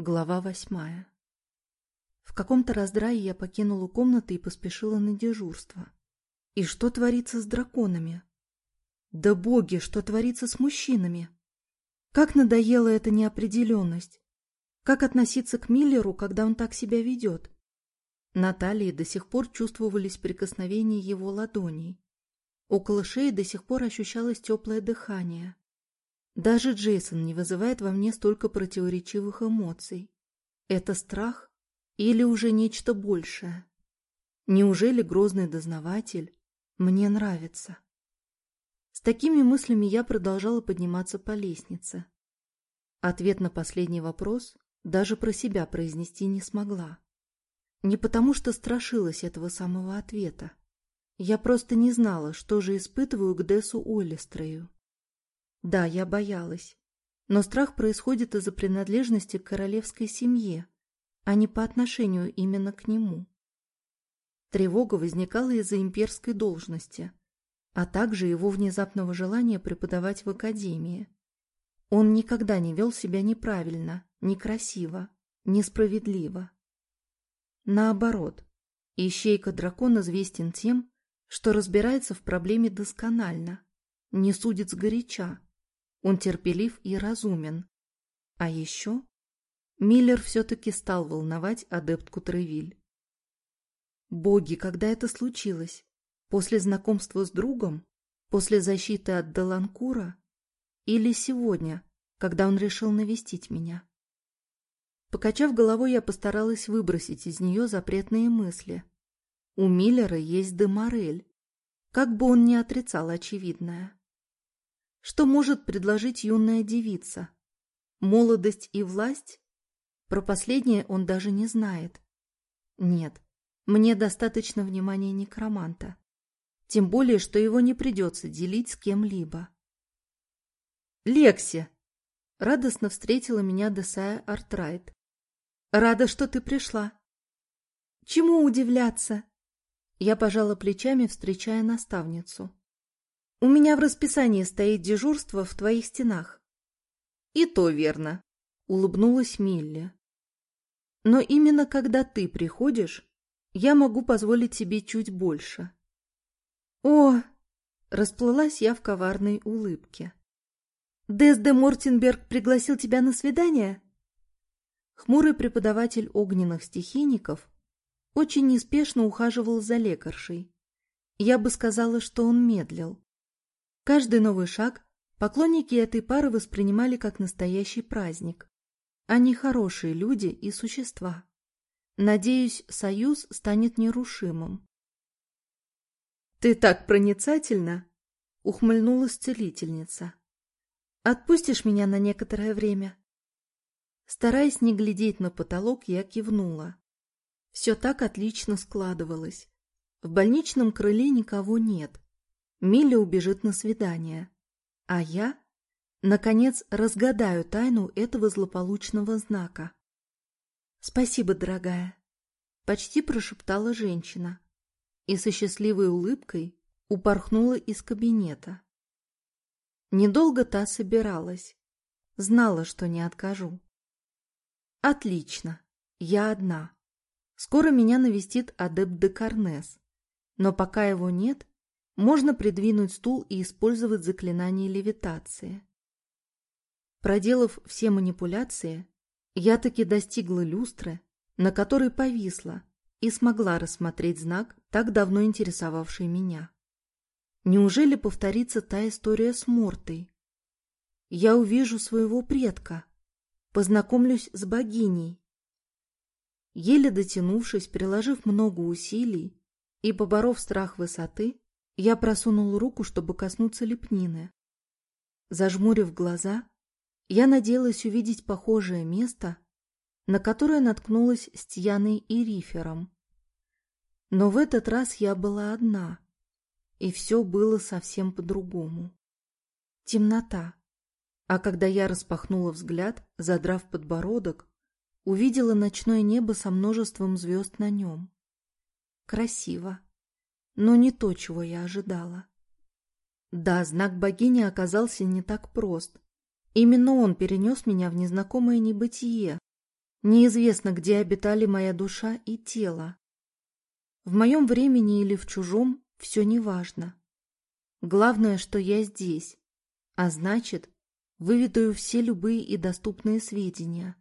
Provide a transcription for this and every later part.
Глава восьмая. В каком-то раздрае я покинула комнаты и поспешила на дежурство. И что творится с драконами? Да боги, что творится с мужчинами? Как надоела эта неопределенность? Как относиться к Миллеру, когда он так себя ведет? На до сих пор чувствовались прикосновения его ладоней. Около шеи до сих пор ощущалось теплое дыхание. Даже Джейсон не вызывает во мне столько противоречивых эмоций. Это страх или уже нечто большее? Неужели грозный дознаватель мне нравится? С такими мыслями я продолжала подниматься по лестнице. Ответ на последний вопрос даже про себя произнести не смогла. Не потому, что страшилась этого самого ответа. Я просто не знала, что же испытываю к Десу Оллистрею. Да, я боялась. Но страх происходит из-за принадлежности к королевской семье, а не по отношению именно к нему. Тревога возникала из-за имперской должности, а также его внезапного желания преподавать в академии. Он никогда не вел себя неправильно, некрасиво, несправедливо. Наоборот, ищейка дракон известен тем, что разбирается в проблеме досконально, не судит сгоряча, он терпелив и разумен. А еще Миллер все-таки стал волновать адептку Тревиль. Боги, когда это случилось? После знакомства с другом? После защиты от Даланкура? Или сегодня, когда он решил навестить меня? Покачав головой, я постаралась выбросить из нее запретные мысли. У Миллера есть Деморель. Как бы он ни отрицал очевидное. Что может предложить юная девица? Молодость и власть? Про последнее он даже не знает. Нет, мне достаточно внимания некроманта. Тем более, что его не придется делить с кем-либо. «Лекси!» — радостно встретила меня Десая Артрайт. «Рада, что ты пришла!» «Чему удивляться?» Я пожала плечами, встречая наставницу. У меня в расписании стоит дежурство в твоих стенах. И то верно, улыбнулась Милли. Но именно когда ты приходишь, я могу позволить себе чуть больше. О, расплылась я в коварной улыбке. Дезде Мортенберг пригласил тебя на свидание? Хмурый преподаватель огненных стихийников очень неспешно ухаживал за лекаршей. Я бы сказала, что он медлил. Каждый новый шаг поклонники этой пары воспринимали как настоящий праздник. А Они хорошие люди и существа. Надеюсь, союз станет нерушимым. «Ты так проницательна!» — ухмыльнулась целительница. «Отпустишь меня на некоторое время?» Стараясь не глядеть на потолок, я кивнула. Все так отлично складывалось. В больничном крыле никого нет. Милли убежит на свидание. А я, наконец, разгадаю тайну этого злополучного знака. «Спасибо, дорогая», — почти прошептала женщина. И со счастливой улыбкой упорхнула из кабинета. Недолго та собиралась. Знала, что не откажу. «Отлично, я одна. Скоро меня навестит адепт Декарнес. Но пока его нет, можно придвинуть стул и использовать заклинание левитации. Проделав все манипуляции, я таки достигла люстры, на которой повисла, и смогла рассмотреть знак, так давно интересовавший меня. Неужели повторится та история с Мортой? Я увижу своего предка, познакомлюсь с богиней. Еле дотянувшись, приложив много усилий и поборов страх высоты, я просунул руку, чтобы коснуться лепнины. Зажмурив глаза, я надеялась увидеть похожее место, на которое наткнулась с Тьяной и Рифером. Но в этот раз я была одна, и все было совсем по-другому. Темнота. А когда я распахнула взгляд, задрав подбородок, увидела ночное небо со множеством звезд на нем. Красиво но не то, чего я ожидала. Да, знак богини оказался не так прост. Именно он перенес меня в незнакомое небытие. Неизвестно, где обитали моя душа и тело. В моем времени или в чужом все неважно. Главное, что я здесь, а значит, выведаю все любые и доступные сведения.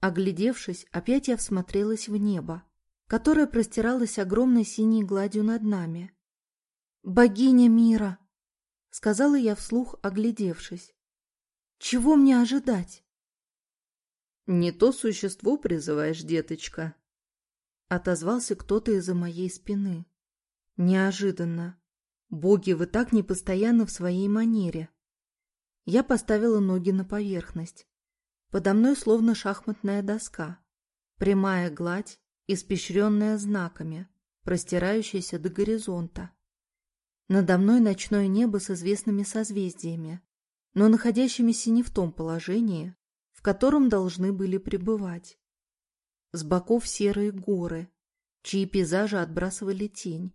Оглядевшись, опять я всмотрелась в небо которая простиралась огромной синей гладью над нами. «Богиня мира!» — сказала я вслух, оглядевшись. «Чего мне ожидать?» «Не то существо призываешь, деточка!» — отозвался кто-то из-за моей спины. Неожиданно. Боги, вы так непостоянно в своей манере. Я поставила ноги на поверхность. Подо мной словно шахматная доска. Прямая гладь, испещренная знаками, простирающаяся до горизонта. Надо мной ночное небо с известными созвездиями, но находящимися не в том положении, в котором должны были пребывать. С боков серые горы, чьи пейзажи отбрасывали тень.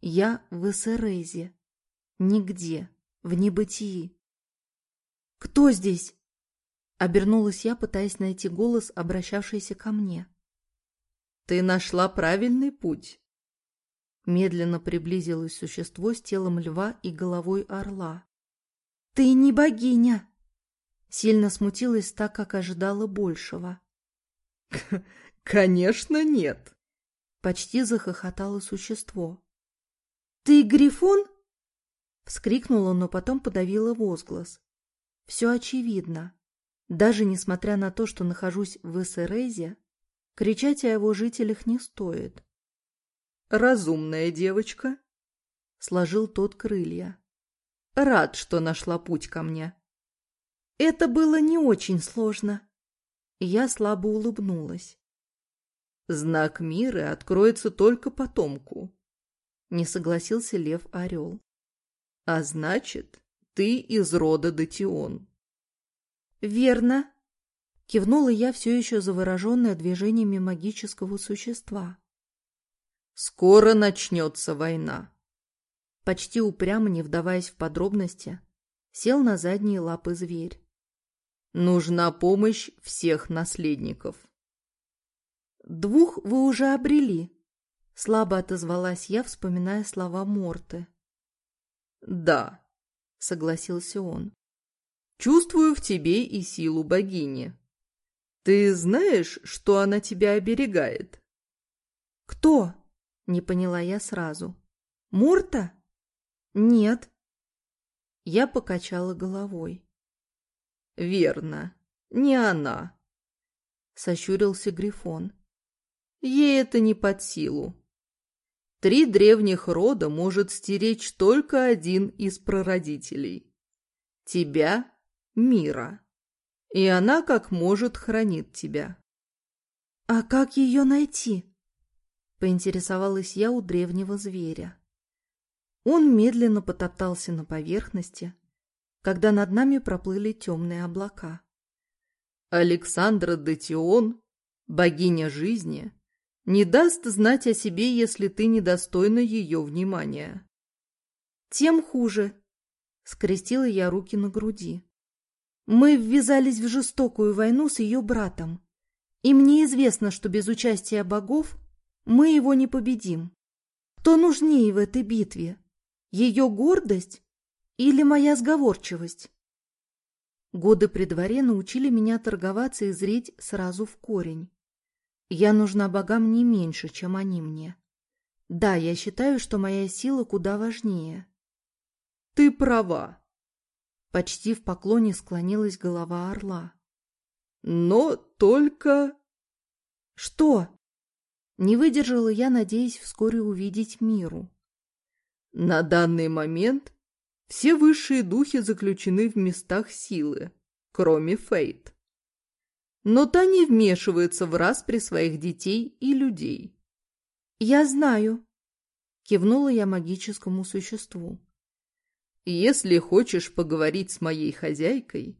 Я в Эссерезе, нигде, в небытии. «Кто здесь?» Обернулась я, пытаясь найти голос, обращавшийся ко мне. Ты нашла правильный путь. Медленно приблизилось существо с телом льва и головой орла. Ты не богиня. Сильно смутилась так, как ожидала большего. Конечно, нет. Почти захохотало существо. Ты грифон? Вскрикнула, но потом подавила возглас. Все очевидно. Даже несмотря на то, что нахожусь в эсерезе. Кричать о его жителях не стоит. «Разумная девочка», — сложил тот крылья. «Рад, что нашла путь ко мне». «Это было не очень сложно». Я слабо улыбнулась. «Знак мира откроется только потомку», — не согласился Лев Орел. «А значит, ты из рода Датион». «Верно», Кивнула я, все еще завороженная движениями магического существа. «Скоро начнется война!» Почти упрямо, не вдаваясь в подробности, сел на задние лапы зверь. «Нужна помощь всех наследников!» «Двух вы уже обрели!» Слабо отозвалась я, вспоминая слова Морты. «Да», — согласился он. «Чувствую в тебе и силу богини. «Ты знаешь, что она тебя оберегает?» «Кто?» — не поняла я сразу. «Мурта?» «Нет». Я покачала головой. «Верно, не она», — сощурился Грифон. «Ей это не под силу. Три древних рода может стеречь только один из прародителей. Тебя, мира» и она как может хранит тебя. — А как ее найти? — поинтересовалась я у древнего зверя. Он медленно потоптался на поверхности, когда над нами проплыли темные облака. Александра Датион, богиня жизни, не даст знать о себе, если ты недостойна ее внимания. Тем хуже. Скрестила я руки на груди. Мы ввязались в жестокую войну с ее братом, и мне известно, что без участия богов мы его не победим. Кто нужнее в этой битве? Ее гордость или моя сговорчивость? Годы при дворе научили меня торговаться и зреть сразу в корень. Я нужна богам не меньше, чем они мне. Да, я считаю, что моя сила куда важнее. Ты права, Почти в поклоне склонилась голова орла. «Но только...» «Что?» Не выдержала я, надеясь вскоре увидеть миру. «На данный момент все высшие духи заключены в местах силы, кроме Фейт. Но та не вмешивается в раз при своих детей и людей». «Я знаю», — кивнула я магическому существу. Если хочешь поговорить с моей хозяйкой,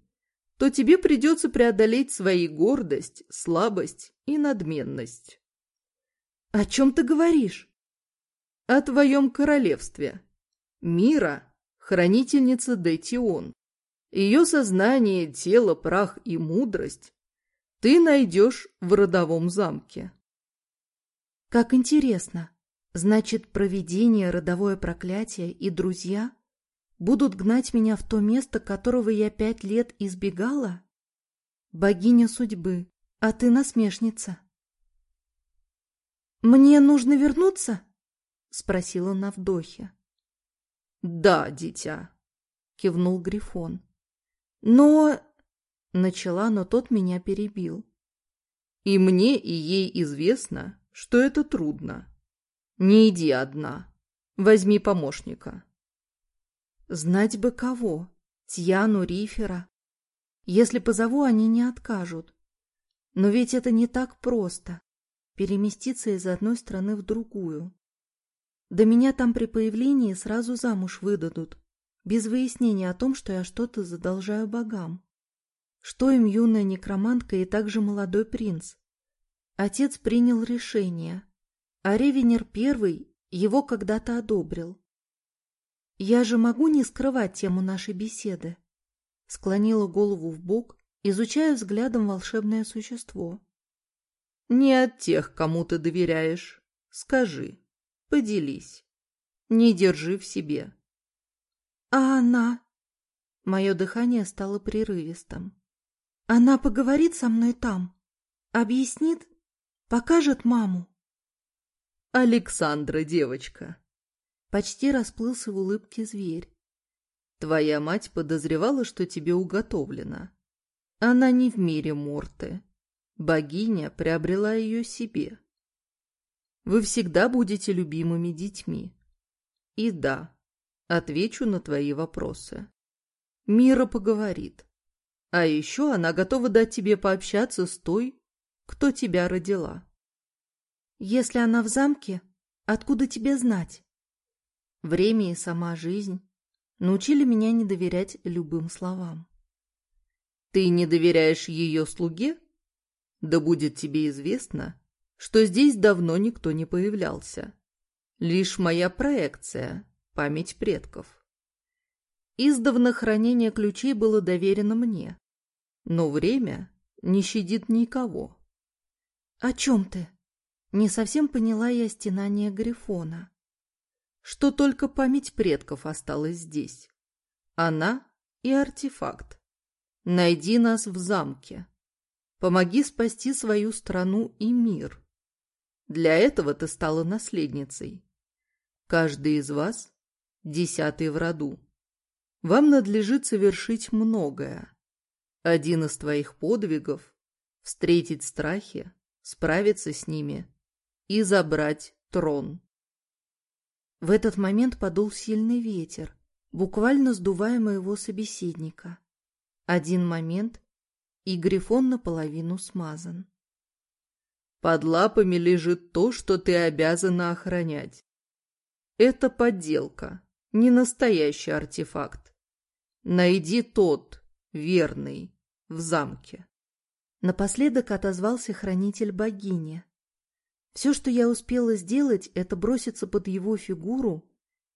то тебе придется преодолеть свои гордость, слабость и надменность. — О чем ты говоришь? — О твоем королевстве. Мира — хранительница Детион. Ее сознание, тело, прах и мудрость ты найдешь в родовом замке. — Как интересно! Значит, проведение, родовое проклятие и друзья будут гнать меня в то место, которого я пять лет избегала? Богиня судьбы, а ты насмешница. «Мне нужно вернуться?» — спросила на вдохе. «Да, дитя», — кивнул Грифон. «Но...» — начала, но тот меня перебил. «И мне, и ей известно, что это трудно. Не иди одна. Возьми помощника». Знать бы кого. Тьяну, Рифера. Если позову, они не откажут. Но ведь это не так просто. Переместиться из одной страны в другую. Да меня там при появлении сразу замуж выдадут. Без выяснения о том, что я что-то задолжаю богам. Что им юная некромантка и также молодой принц? Отец принял решение. А Ревенер Первый его когда-то одобрил. «Я же могу не скрывать тему нашей беседы?» Склонила голову в бок, изучая взглядом волшебное существо. «Не от тех, кому ты доверяешь. Скажи, поделись. Не держи в себе». «А она?» Мое дыхание стало прерывистым. «Она поговорит со мной там? Объяснит? Покажет маму?» «Александра, девочка, Почти расплылся в улыбке зверь. «Твоя мать подозревала, что тебе уготовлено. Она не в мире Морты. Богиня приобрела ее себе. Вы всегда будете любимыми детьми. И да, отвечу на твои вопросы. Мира поговорит. А еще она готова дать тебе пообщаться с той, кто тебя родила». «Если она в замке, откуда тебе знать?» время и сама жизнь научили меня не доверять любым словам. «Ты не доверяешь ее слуге? Да будет тебе известно, что здесь давно никто не появлялся. Лишь моя проекция, память предков». Издавна хранение ключей было доверено мне, но время не щадит никого. «О чем ты?» Не совсем поняла я стенание Грифона что только память предков осталась здесь. Она и артефакт. Найди нас в замке. Помоги спасти свою страну и мир. Для этого ты стала наследницей. Каждый из вас — десятый в роду. Вам надлежит совершить многое. Один из твоих подвигов — встретить страхи, справиться с ними и забрать трон. В этот момент подул сильный ветер, буквально сдувая моего собеседника. Один момент, и грифон наполовину смазан. «Под лапами лежит то, что ты обязана охранять. Это подделка, не настоящий артефакт. Найди тот, верный, в замке». Напоследок отозвался хранитель богини, все, что я успела сделать, это броситься под его фигуру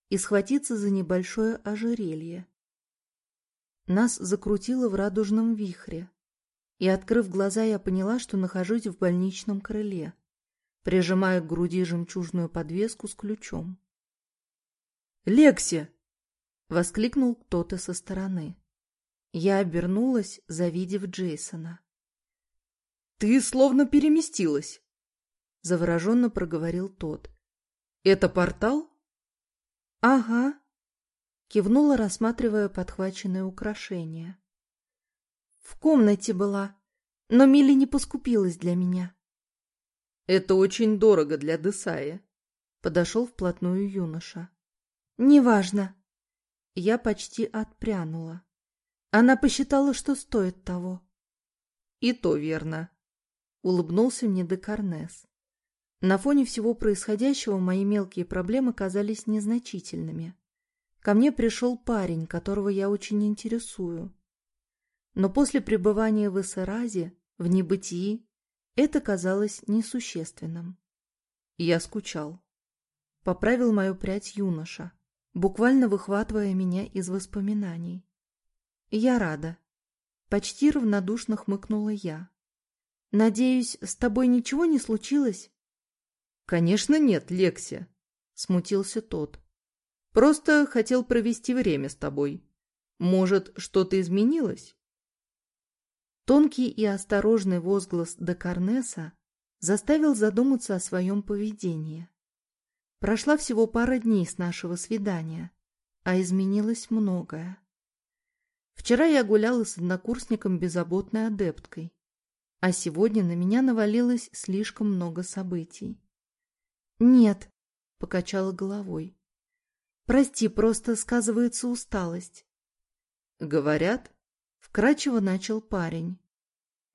и схватиться за небольшое ожерелье. Нас закрутило в радужном вихре, и, открыв глаза, я поняла, что нахожусь в больничном крыле, прижимая к груди жемчужную подвеску с ключом. «Лекси!» — воскликнул кто-то со стороны. Я обернулась, завидев Джейсона. «Ты словно переместилась!» завороженно проговорил тот. «Это портал?» «Ага», — кивнула, рассматривая подхваченное украшение. «В комнате была, но Милли не поскупилась для меня». «Это очень дорого для Десая», — подошел вплотную юноша. «Неважно». Я почти отпрянула. Она посчитала, что стоит того. — И то верно, — улыбнулся мне Декарнес. На фоне всего происходящего мои мелкие проблемы казались незначительными. Ко мне пришел парень, которого я очень интересую. Но после пребывания в Эссеразе, в небытии, это казалось несущественным. Я скучал. Поправил мою прядь юноша, буквально выхватывая меня из воспоминаний. Я рада. Почти равнодушно хмыкнула я. Надеюсь, с тобой ничего не случилось? «Конечно нет, Лекси», — смутился тот. «Просто хотел провести время с тобой. Может, что-то изменилось?» Тонкий и осторожный возглас Декарнеса заставил задуматься о своем поведении. Прошла всего пара дней с нашего свидания, а изменилось многое. Вчера я гуляла с однокурсником беззаботной адепткой, а сегодня на меня навалилось слишком много событий. «Нет», — покачала головой. «Прости, просто сказывается усталость». «Говорят», — вкратчиво начал парень,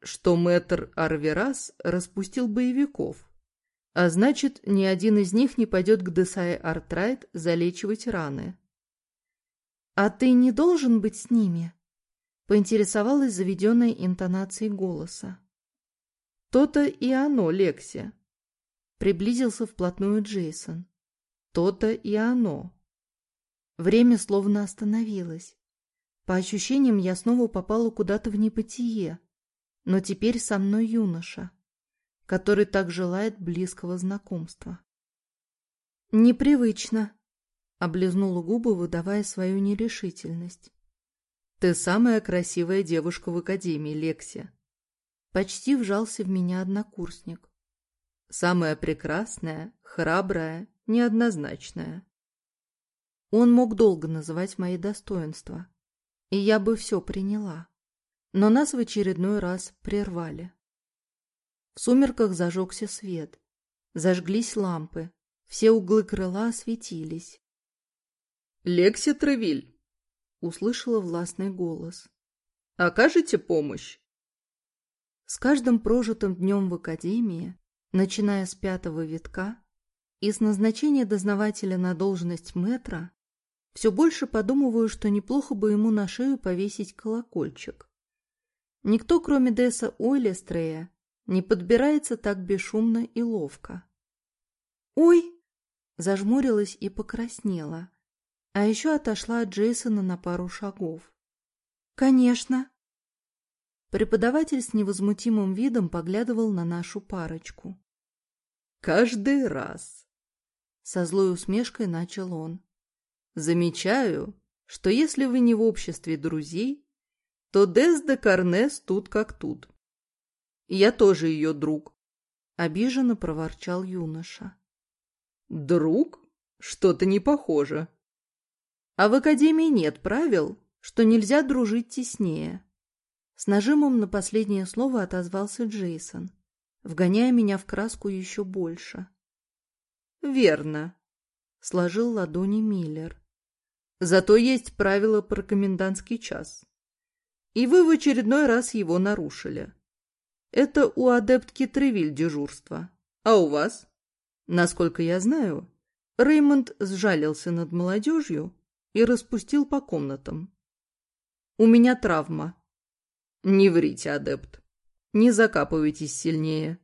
«что мэтр Арверас распустил боевиков, а значит, ни один из них не пойдет к Десае Артрайт залечивать раны». «А ты не должен быть с ними?» — поинтересовалась заведенной интонацией голоса. «То-то и оно, Лексия. Приблизился вплотную Джейсон. То-то и оно. Время словно остановилось. По ощущениям, я снова попала куда-то в небытие. Но теперь со мной юноша, который так желает близкого знакомства. «Непривычно», — облизнула губы, выдавая свою нерешительность. «Ты самая красивая девушка в Академии, Лекси!» Почти вжался в меня однокурсник. Самое прекрасное, храброе, неоднозначное. Он мог долго называть мои достоинства, и я бы все приняла. Но нас в очередной раз прервали. В сумерках зажегся свет, зажглись лампы, все углы крыла осветились. «Лекси Тревиль!» — услышала властный голос. «Окажете помощь?» С каждым прожитым днем в академии начиная с пятого витка и с назначения дознавателя на должность мэтра, все больше подумываю, что неплохо бы ему на шею повесить колокольчик. Никто, кроме Десса Ойлестрея, не подбирается так бесшумно и ловко. «Ой!» — зажмурилась и покраснела, а еще отошла от Джейсона на пару шагов. «Конечно!» Преподаватель с невозмутимым видом поглядывал на нашу парочку. Каждый раз. Со злой усмешкой начал он. Замечаю, что если вы не в обществе друзей, то Дезда Карнес тут как тут. Я тоже ее друг. Обиженно проворчал юноша. Друг? Что-то не похоже. А в академии нет правил, что нельзя дружить теснее. С нажимом на последнее слово отозвался Джейсон вгоняя меня в краску еще больше. «Верно», — сложил ладони Миллер. «Зато есть правило про комендантский час. И вы в очередной раз его нарушили. Это у адептки Тревиль дежурство. А у вас? Насколько я знаю, Реймонд сжалился над молодежью и распустил по комнатам. У меня травма». «Не врите, адепт», не закапывайтесь сильнее.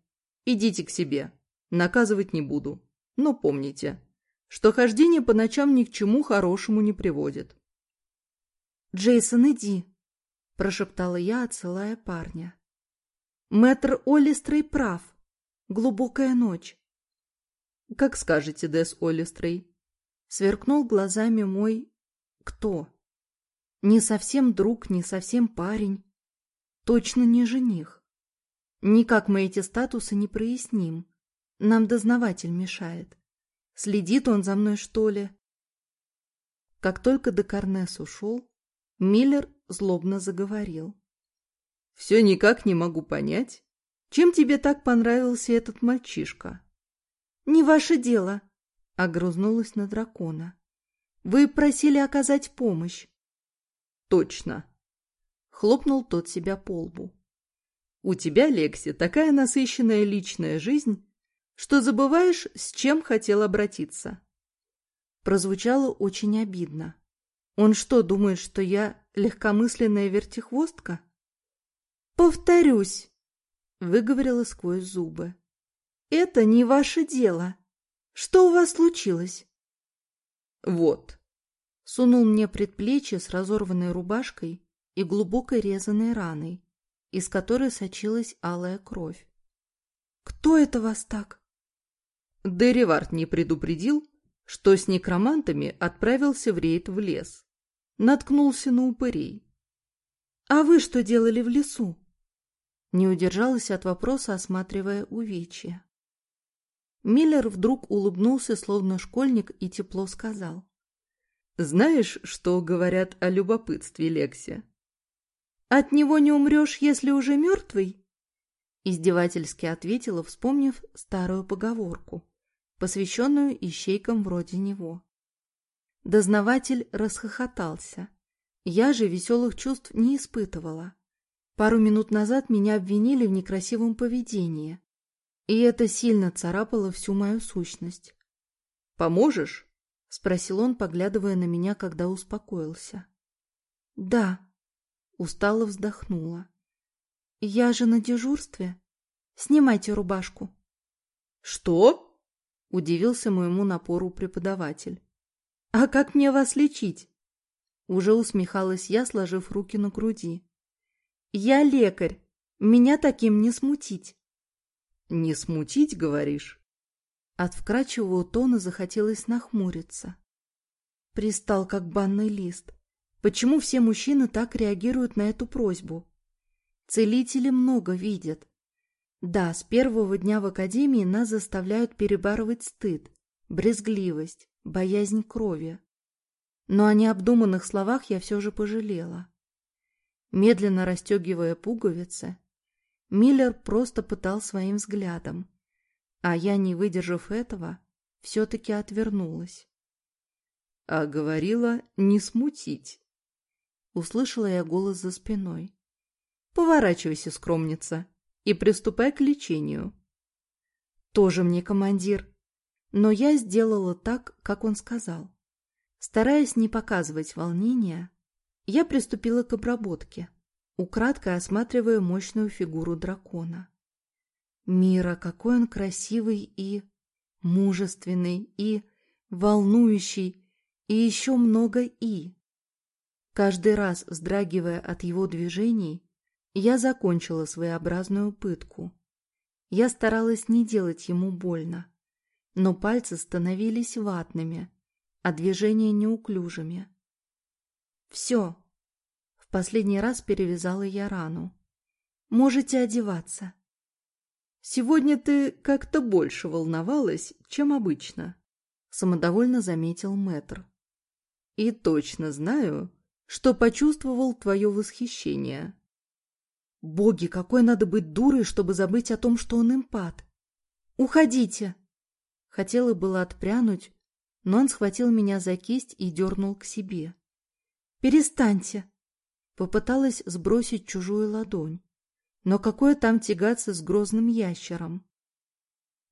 Идите к себе. Наказывать не буду. Но помните, что хождение по ночам ни к чему хорошему не приводит. «Джейсон, иди!» – прошептала я, отсылая парня. «Мэтр Олистрей прав. Глубокая ночь». «Как скажете, Дэс Олистрей?» Сверкнул глазами мой... кто? Не совсем друг, не совсем парень. Точно не жених. Никак мы эти статусы не проясним. Нам дознаватель мешает. Следит он за мной, что ли? Как только Декарнес ушел, Миллер злобно заговорил. «Все никак не могу понять, чем тебе так понравился этот мальчишка?» «Не ваше дело», — огрызнулась на дракона. «Вы просили оказать помощь». «Точно», — хлопнул тот себя по лбу. У тебя, Лекси, такая насыщенная личная жизнь, что забываешь, с чем хотел обратиться. Прозвучало очень обидно. Он что, думает, что я легкомысленная вертихвостка? Повторюсь, выговорила сквозь зубы. Это не ваше дело. Что у вас случилось? Вот. Сунул мне предплечье с разорванной рубашкой и глубокой резаной раной из которой сочилась алая кровь. «Кто это вас так?» Деревард не предупредил, что с некромантами отправился в рейд в лес. Наткнулся на упырей. «А вы что делали в лесу?» Не удержалась от вопроса, осматривая увечья. Миллер вдруг улыбнулся, словно школьник, и тепло сказал. «Знаешь, что говорят о любопытстве, Лексия? От него не умрешь, если уже мертвый? Издевательски ответила, вспомнив старую поговорку, посвященную ищейкам вроде него. Дознаватель расхохотался. Я же веселых чувств не испытывала. Пару минут назад меня обвинили в некрасивом поведении, и это сильно царапало всю мою сущность. «Поможешь?» — спросил он, поглядывая на меня, когда успокоился. «Да», Устало вздохнула. «Я же на дежурстве. Снимайте рубашку». «Что?» — удивился моему напору преподаватель. «А как мне вас лечить?» Уже усмехалась я, сложив руки на груди. «Я лекарь. Меня таким не смутить». «Не смутить, говоришь?» От вкрадчивого тона захотелось нахмуриться. Пристал, как банный лист. Почему все мужчины так реагируют на эту просьбу? Целители много видят. Да, с первого дня в академии нас заставляют перебарывать стыд, брезгливость, боязнь крови. Но о необдуманных словах я все же пожалела. Медленно расстегивая пуговицы, Миллер просто пытал своим взглядом, а я, не выдержав этого, все-таки отвернулась. А говорила не смутить услышала я голос за спиной. «Поворачивайся, скромница, и приступай к лечению». «Тоже мне командир». Но я сделала так, как он сказал. Стараясь не показывать волнения, я приступила к обработке, украдкой осматривая мощную фигуру дракона. Мира, какой он красивый и мужественный, и волнующий, и еще много «и». Каждый раз вздрагивая от его движений, я закончила своеобразную пытку. Я старалась не делать ему больно, но пальцы становились ватными, а движения неуклюжими. «Все!» — в последний раз перевязала я рану. «Можете одеваться». «Сегодня ты как-то больше волновалась, чем обычно», — самодовольно заметил мэтр. «И точно знаю, что почувствовал твое восхищение. Боги, какой надо быть дурой, чтобы забыть о том, что он импат. Уходите! Хотела было отпрянуть, но он схватил меня за кисть и дернул к себе. Перестаньте! Попыталась сбросить чужую ладонь. Но какое там тягаться с грозным ящером?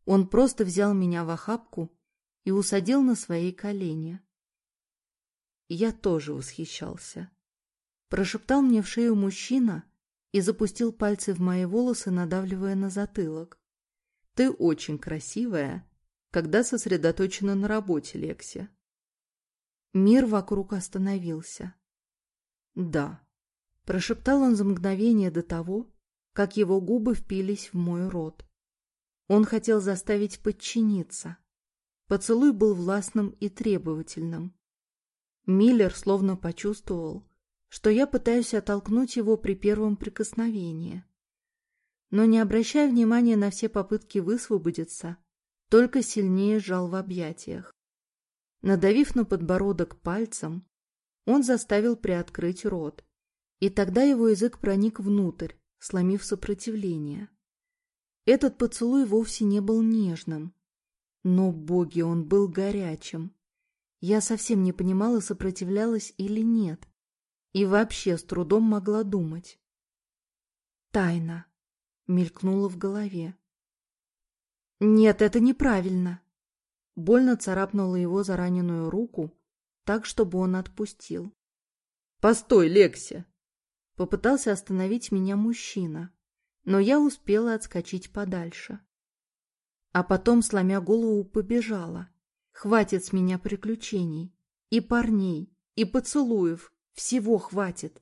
Он просто взял меня в охапку и усадил на свои колени я тоже восхищался. Прошептал мне в шею мужчина и запустил пальцы в мои волосы, надавливая на затылок. «Ты очень красивая, когда сосредоточена на работе, Лекси». Мир вокруг остановился. «Да», — прошептал он за мгновение до того, как его губы впились в мой рот. Он хотел заставить подчиниться. Поцелуй был властным и требовательным. Миллер словно почувствовал, что я пытаюсь оттолкнуть его при первом прикосновении. Но не обращая внимания на все попытки высвободиться, только сильнее сжал в объятиях. Надавив на подбородок пальцем, он заставил приоткрыть рот, и тогда его язык проник внутрь, сломив сопротивление. Этот поцелуй вовсе не был нежным, но, боги, он был горячим. Я совсем не понимала, сопротивлялась или нет. И вообще с трудом могла думать. «Тайна», — мелькнула в голове. «Нет, это неправильно!» Больно царапнула его за раненую руку, так, чтобы он отпустил. «Постой, Лекси!» Попытался остановить меня мужчина, но я успела отскочить подальше. А потом, сломя голову, побежала, Хватит с меня приключений. И парней, и поцелуев. Всего хватит.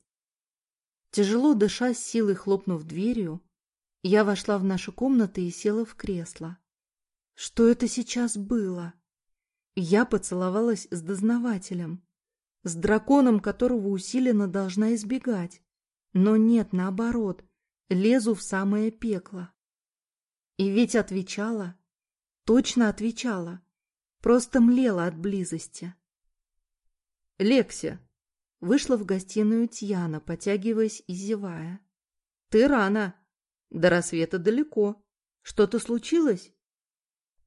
Тяжело дыша, с силой хлопнув дверью, я вошла в нашу комнату и села в кресло. Что это сейчас было? Я поцеловалась с дознавателем, с драконом, которого усиленно должна избегать. Но нет, наоборот, лезу в самое пекло. И ведь отвечала, точно отвечала. Просто млела от близости. «Лекся!» Вышла в гостиную Тьяна, потягиваясь и зевая. «Ты рано. До рассвета далеко. Что-то случилось?»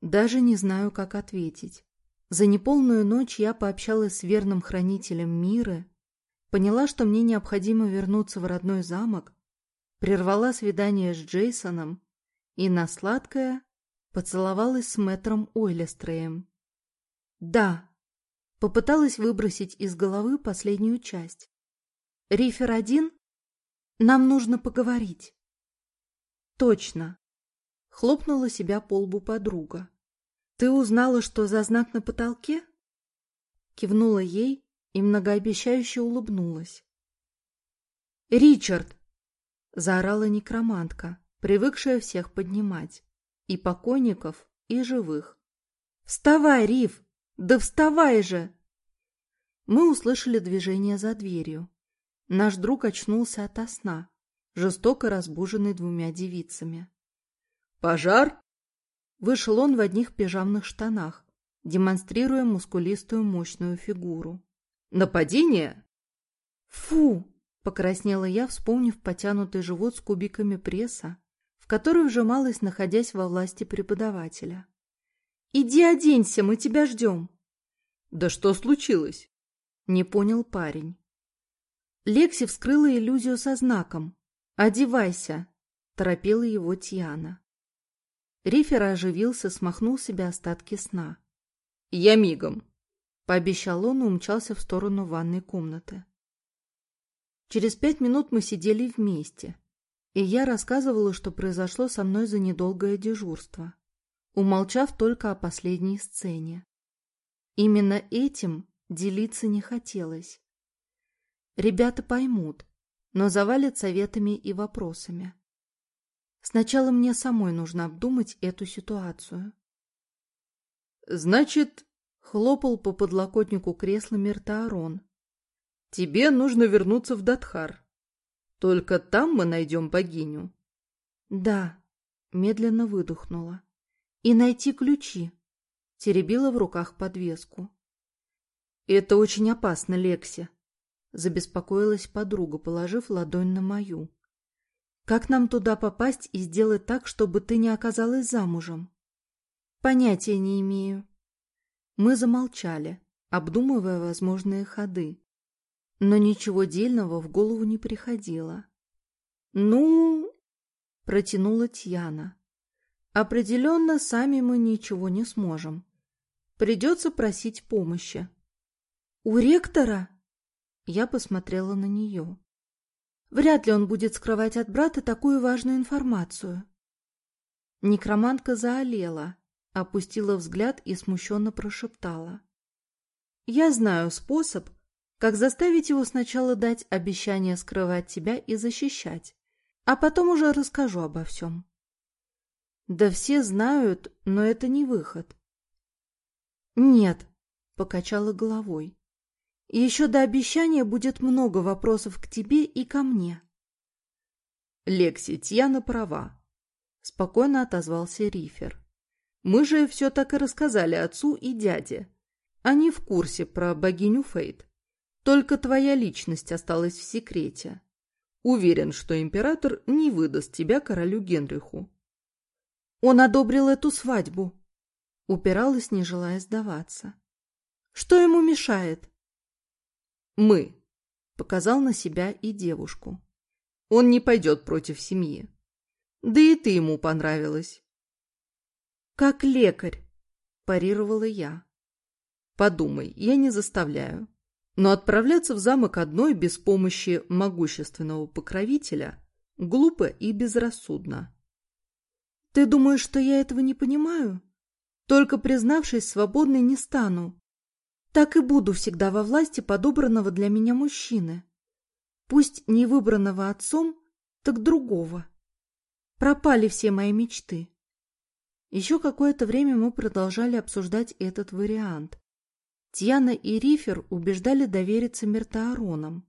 Даже не знаю, как ответить. За неполную ночь я пообщалась с верным хранителем мира, поняла, что мне необходимо вернуться в родной замок, прервала свидание с Джейсоном и на сладкое поцеловалась с мэтром Ойлестреем. Да. Попыталась выбросить из головы последнюю часть. Рифер один? Нам нужно поговорить. Точно. Хлопнула себя по лбу подруга. Ты узнала, что за знак на потолке? Кивнула ей и многообещающе улыбнулась. «Ричард!» — заорала некромантка, привыкшая всех поднимать. И покойников, и живых. «Вставай, Риф! «Да вставай же!» Мы услышали движение за дверью. Наш друг очнулся ото сна, жестоко разбуженный двумя девицами. «Пожар?» Вышел он в одних пижамных штанах, демонстрируя мускулистую мощную фигуру. «Нападение?» «Фу!» — покраснела я, вспомнив потянутый живот с кубиками пресса, в который вжималась, находясь во власти преподавателя. Иди оденься, мы тебя ждем. Да что случилось? Не понял парень. Лекси вскрыла иллюзию со знаком. «Одевайся!» – торопила его Тиана. Рифер оживился, смахнул себе остатки сна. «Я мигом!» – пообещал он и умчался в сторону ванной комнаты. Через пять минут мы сидели вместе, и я рассказывала, что произошло со мной за недолгое дежурство умолчав только о последней сцене. Именно этим делиться не хотелось. Ребята поймут, но завалят советами и вопросами. Сначала мне самой нужно обдумать эту ситуацию. «Значит, — хлопал по подлокотнику кресла Миртаарон, — тебе нужно вернуться в Датхар. Только там мы найдем богиню». «Да», — медленно выдохнула и найти ключи. Теребила в руках подвеску. Это очень опасно, Лекси. Забеспокоилась подруга, положив ладонь на мою. Как нам туда попасть и сделать так, чтобы ты не оказалась замужем? Понятия не имею. Мы замолчали, обдумывая возможные ходы. Но ничего дельного в голову не приходило. «Ну...» — протянула Тьяна. Определенно, сами мы ничего не сможем. Придется просить помощи. «У ректора?» Я посмотрела на нее. Вряд ли он будет скрывать от брата такую важную информацию. Некромантка заолела, опустила взгляд и смущенно прошептала. «Я знаю способ, как заставить его сначала дать обещание скрывать тебя и защищать, а потом уже расскажу обо всем». Да все знают, но это не выход. Нет, покачала головой. Еще до обещания будет много вопросов к тебе и ко мне. Лекси, Тьяна права, спокойно отозвался Рифер. Мы же все так и рассказали отцу и дяде. Они в курсе про богиню Фейт. Только твоя личность осталась в секрете. Уверен, что император не выдаст тебя королю Генриху. Он одобрил эту свадьбу. Упиралась, не желая сдаваться. Что ему мешает? Мы. Показал на себя и девушку. Он не пойдет против семьи. Да и ты ему понравилась. Как лекарь, парировала я. Подумай, я не заставляю. Но отправляться в замок одной без помощи могущественного покровителя глупо и безрассудно. Ты думаешь, что я этого не понимаю? Только признавшись, свободной не стану. Так и буду всегда во власти подобранного для меня мужчины. Пусть не выбранного отцом, так другого. Пропали все мои мечты. Еще какое-то время мы продолжали обсуждать этот вариант. Тьяна и Рифер убеждали довериться Миртааронам,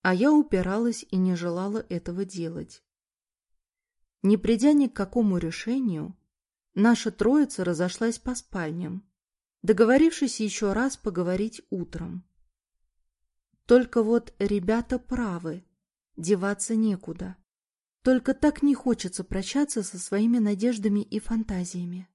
а я упиралась и не желала этого делать. Не придя ни к какому решению, наша троица разошлась по спальням, договорившись еще раз поговорить утром. Только вот ребята правы, деваться некуда. Только так не хочется прощаться со своими надеждами и фантазиями.